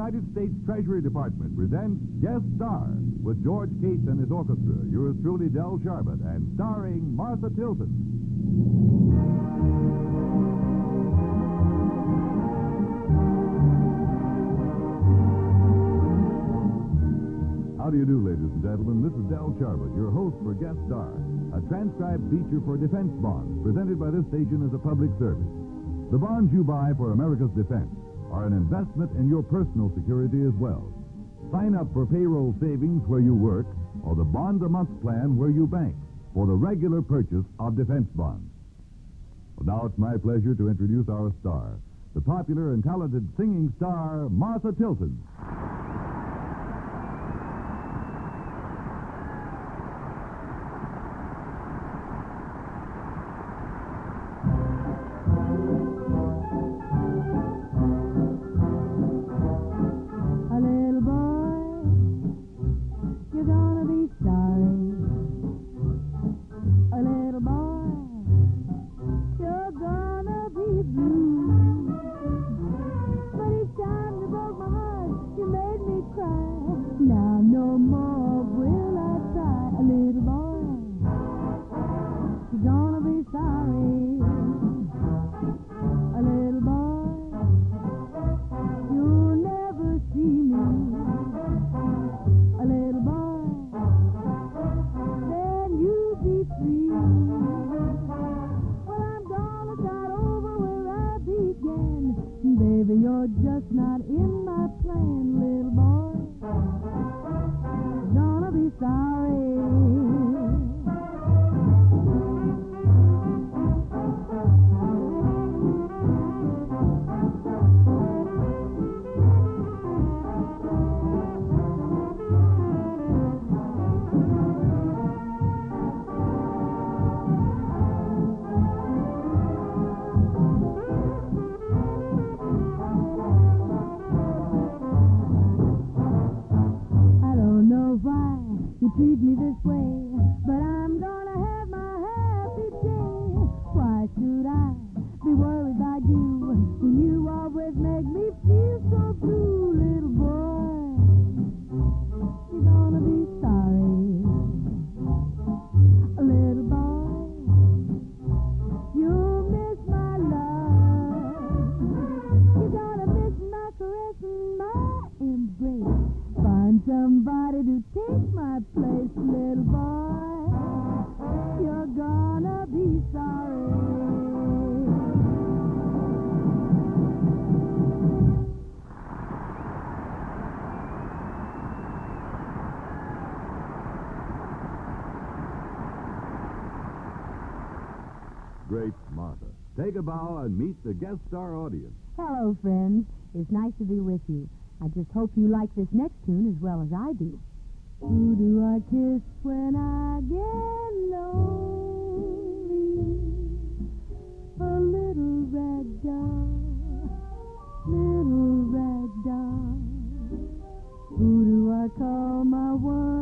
United States Treasury Department presents Guest Star with George Cates and his orchestra, yours truly, Del Sharbutt, and starring Martha Tilton. How do you do, ladies and gentlemen? This is Del Sharbutt, your host for Guest Star, a transcribed feature for defense bonds presented by this station as a public service. The bonds you buy for America's defense are an investment in your personal security as well. Sign up for payroll savings where you work or the bond a month plan where you bank for the regular purchase of defense bonds. Well, now it's my pleasure to introduce our star, the popular and talented singing star, Martha Tilton. Baby, you're just not in my plan, little boy. Gonna be sorry. Me this way, but I'm gonna Great Martha. Take a bow and meet the guest star audience. Hello, friends. It's nice to be with you. I just hope you like this next tune as well as I do. Who do I kiss when I get lonely? A little red doll, little red doll. Who do I call my one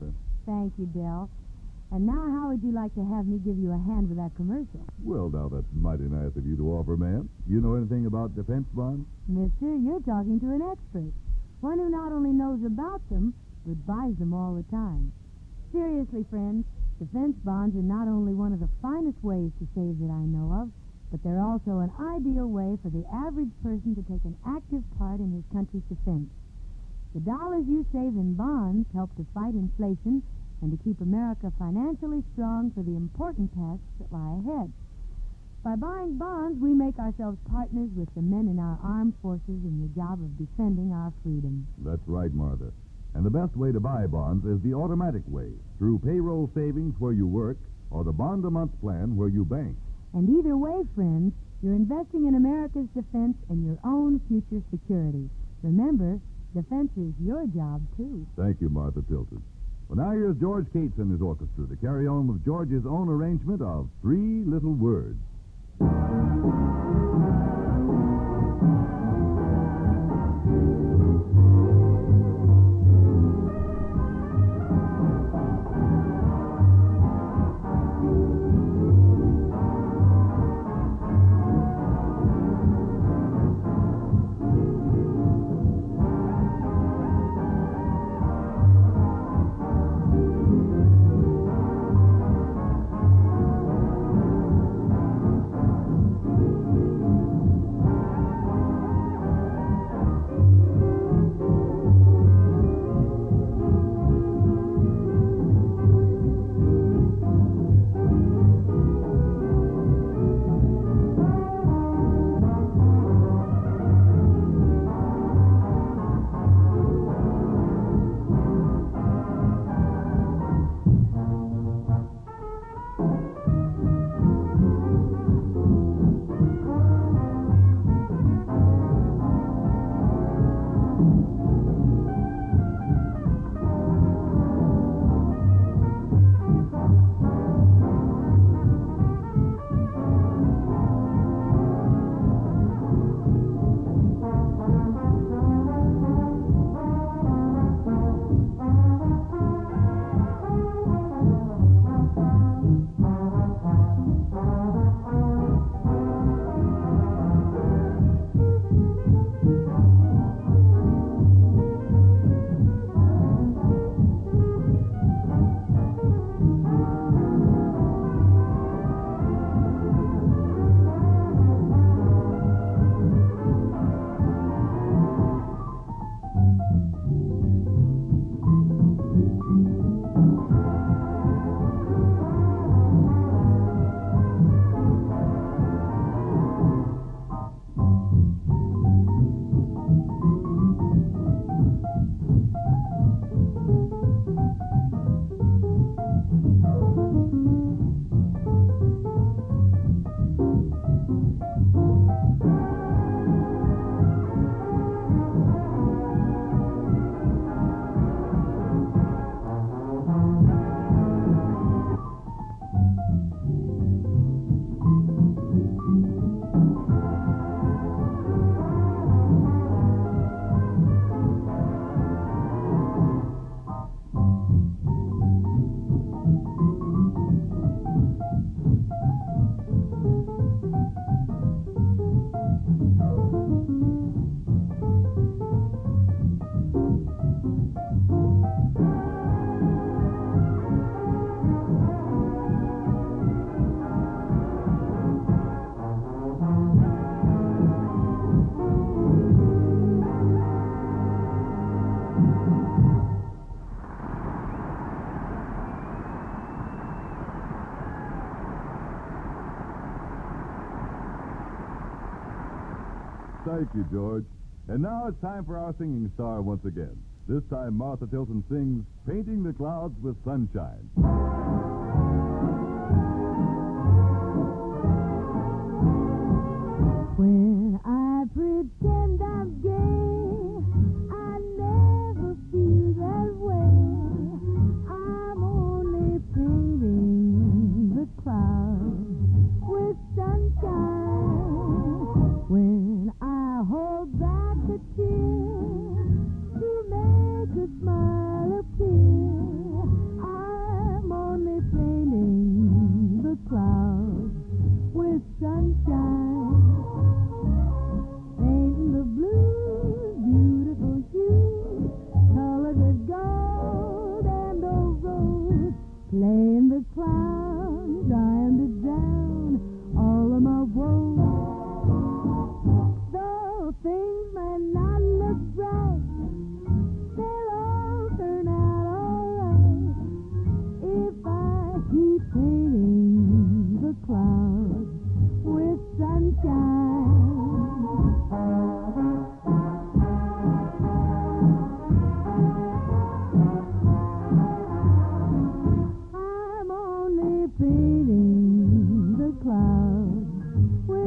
Martha. Thank you, Del. And now, how would you like to have me give you a hand with that commercial? Well, now, that's mighty nice of you to offer, ma'am. You know anything about defense bonds? Mister, you're talking to an expert. One who not only knows about them, but buys them all the time. Seriously, friends, defense bonds are not only one of the finest ways to save that I know of, but they're also an ideal way for the average person to take an active part in his country's defense. The dollars you save in bonds help to fight inflation and to keep America financially strong for the important tasks that lie ahead. By buying bonds, we make ourselves partners with the men in our armed forces in the job of defending our freedom. That's right, Martha. And the best way to buy bonds is the automatic way, through payroll savings where you work or the bond a month plan where you bank. And either way, friends, you're investing in America's defense and your own future security. Remember, defense is your job, too. Thank you, Martha Tilton. Well, now here's George Cates and his orchestra to carry on with George's own arrangement of Three Little Words. George. And now it's time for our singing star once again. This time, Martha Tilton sings Painting the Clouds with Sunshine. When I pretend I'm gay,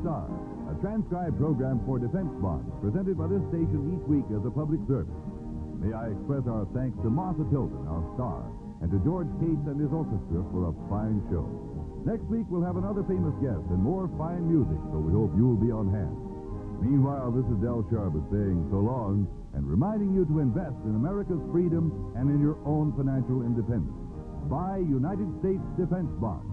Star, a transcribed program for defense bonds presented by this station each week as a public service. May I express our thanks to Martha Tilton, our star, and to George Cates and his orchestra for a fine show. Next week, we'll have another famous guest and more fine music, so we hope you'll be on hand. Meanwhile, this is Del Sharbutt saying so long and reminding you to invest in America's freedom and in your own financial independence. Buy United States defense bonds.